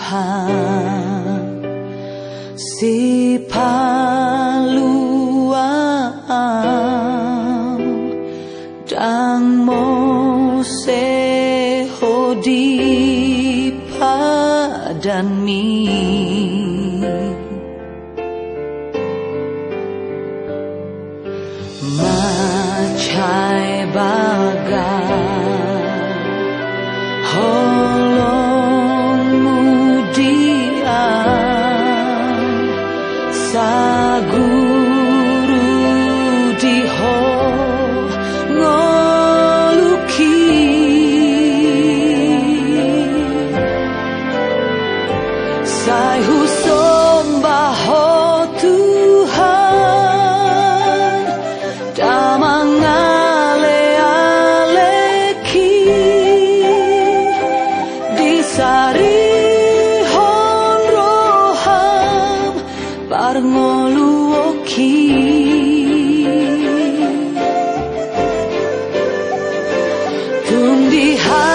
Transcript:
Tuhan. Si paluang dan mo se hodi padan mi guru di windy high.